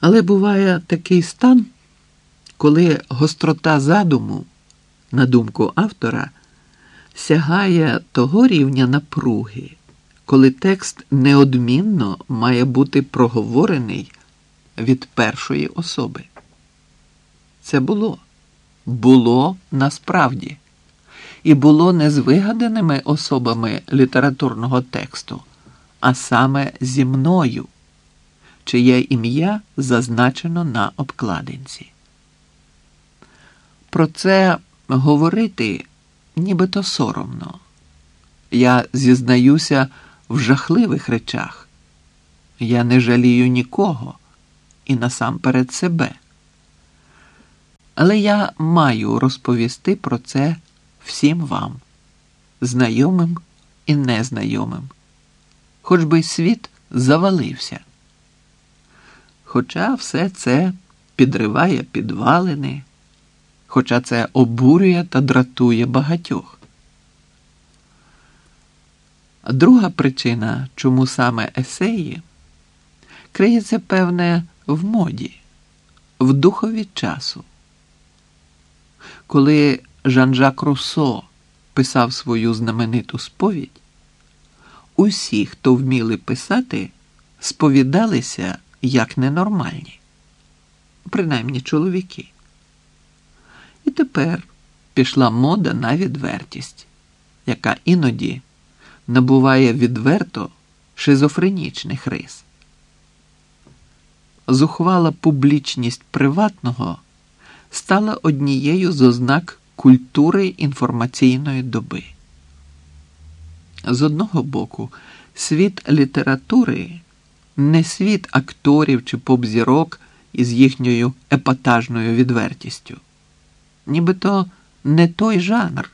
Але буває такий стан, коли гострота задуму, на думку автора, сягає того рівня напруги, коли текст неодмінно має бути проговорений від першої особи. Це було, було насправді, і було не з вигаданими особами літературного тексту, а саме зі мною, чиє ім'я зазначено на обкладинці. Про це говорити нібито соромно. Я зізнаюся в жахливих речах. Я не жалію нікого і насамперед себе. Але я маю розповісти про це всім вам, знайомим і незнайомим, хоч би світ завалився. Хоча все це підриває підвалини, хоча це обурює та дратує багатьох. Друга причина, чому саме есеї, криється, певне, в моді, в духові часу. Коли Жан-Жак Руссо писав свою знамениту сповідь, усі, хто вміли писати, сповідалися як ненормальні, принаймні чоловіки. І тепер пішла мода на відвертість, яка іноді набуває відверто шизофренічних рис. Зухвала публічність приватного стала однією з ознак культури інформаційної доби. З одного боку, світ літератури не світ акторів чи поп-зірок із їхньою епатажною відвертістю, нібито не той жанр.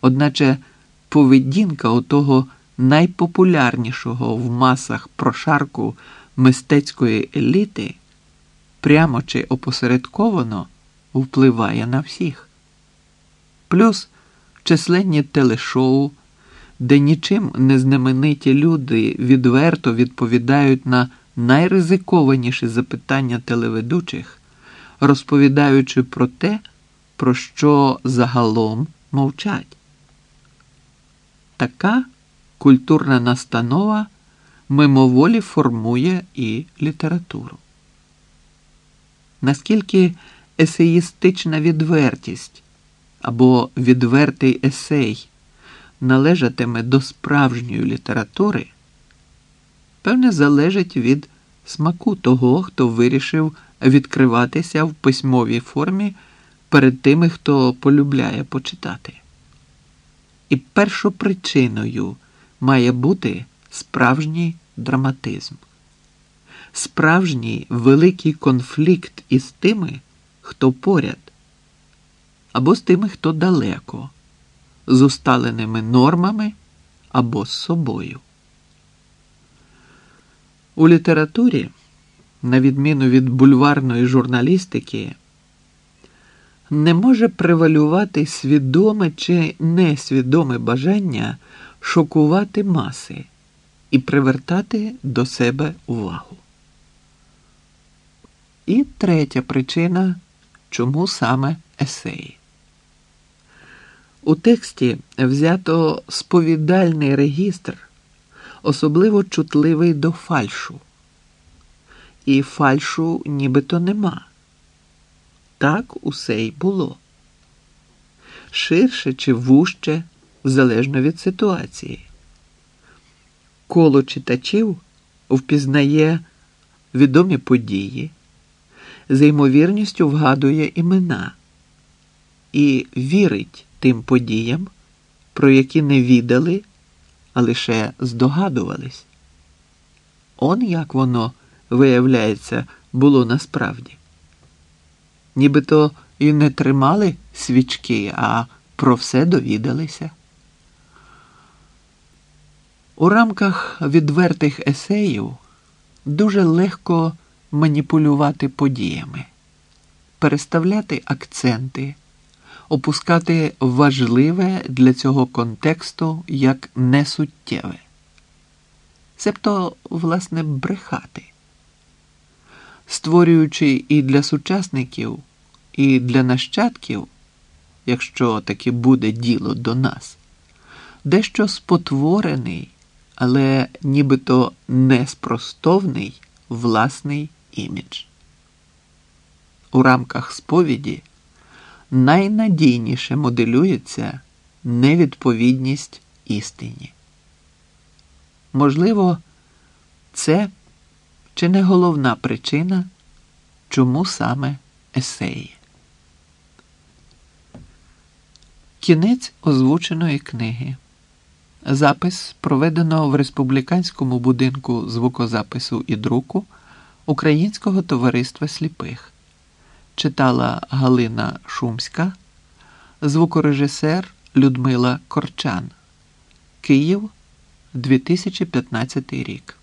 Одначе поведінка отого найпопулярнішого в масах прошарку мистецької еліти прямо чи опосередковано впливає на всіх. Плюс численні телешоу, де нічим не знамениті люди відверто відповідають на найризикованіші запитання телеведучих, розповідаючи про те, про що загалом мовчать. Така культурна настанова мимоволі формує і літературу. Наскільки есеїстична відвертість або відвертий есей належатиме до справжньої літератури, певне, залежить від смаку того, хто вирішив відкриватися в письмовій формі перед тими, хто полюбляє почитати. І першопричиною має бути справжній драматизм, справжній великий конфлікт із тими, хто поряд, або з тими, хто далеко, з усталеними нормами або з собою. У літературі, на відміну від бульварної журналістики, не може превалювати свідоме чи несвідоме бажання шокувати маси і привертати до себе увагу. І третя причина, чому саме есеї. У тексті взято сповідальний регістр, особливо чутливий до фальшу. І фальшу нібито нема. Так усе й було. Ширше чи вужче, залежно від ситуації. Коло читачів впізнає відомі події, з ймовірністю вгадує імена і вірить тим подіям, про які не відали, а лише здогадувались. Он як воно, виявляється, було насправді нібито і не тримали свічки, а про все довідалися. У рамках відвертих есеїв дуже легко маніпулювати подіями, переставляти акценти, опускати важливе для цього контексту як несуттєве, себто, власне, брехати. створюючи і для сучасників, і для нащадків, якщо таки буде діло до нас, дещо спотворений, але нібито неспростовний власний імідж. У рамках сповіді найнадійніше моделюється невідповідність істині. Можливо, це чи не головна причина, чому саме есеї. Кінець озвученої книги. Запис проведено в республіканському будинку звукозапису і друку Українського товариства сліпих. Читала Галина Шумська, звукорежисер Людмила Корчан. Київ 2015 рік.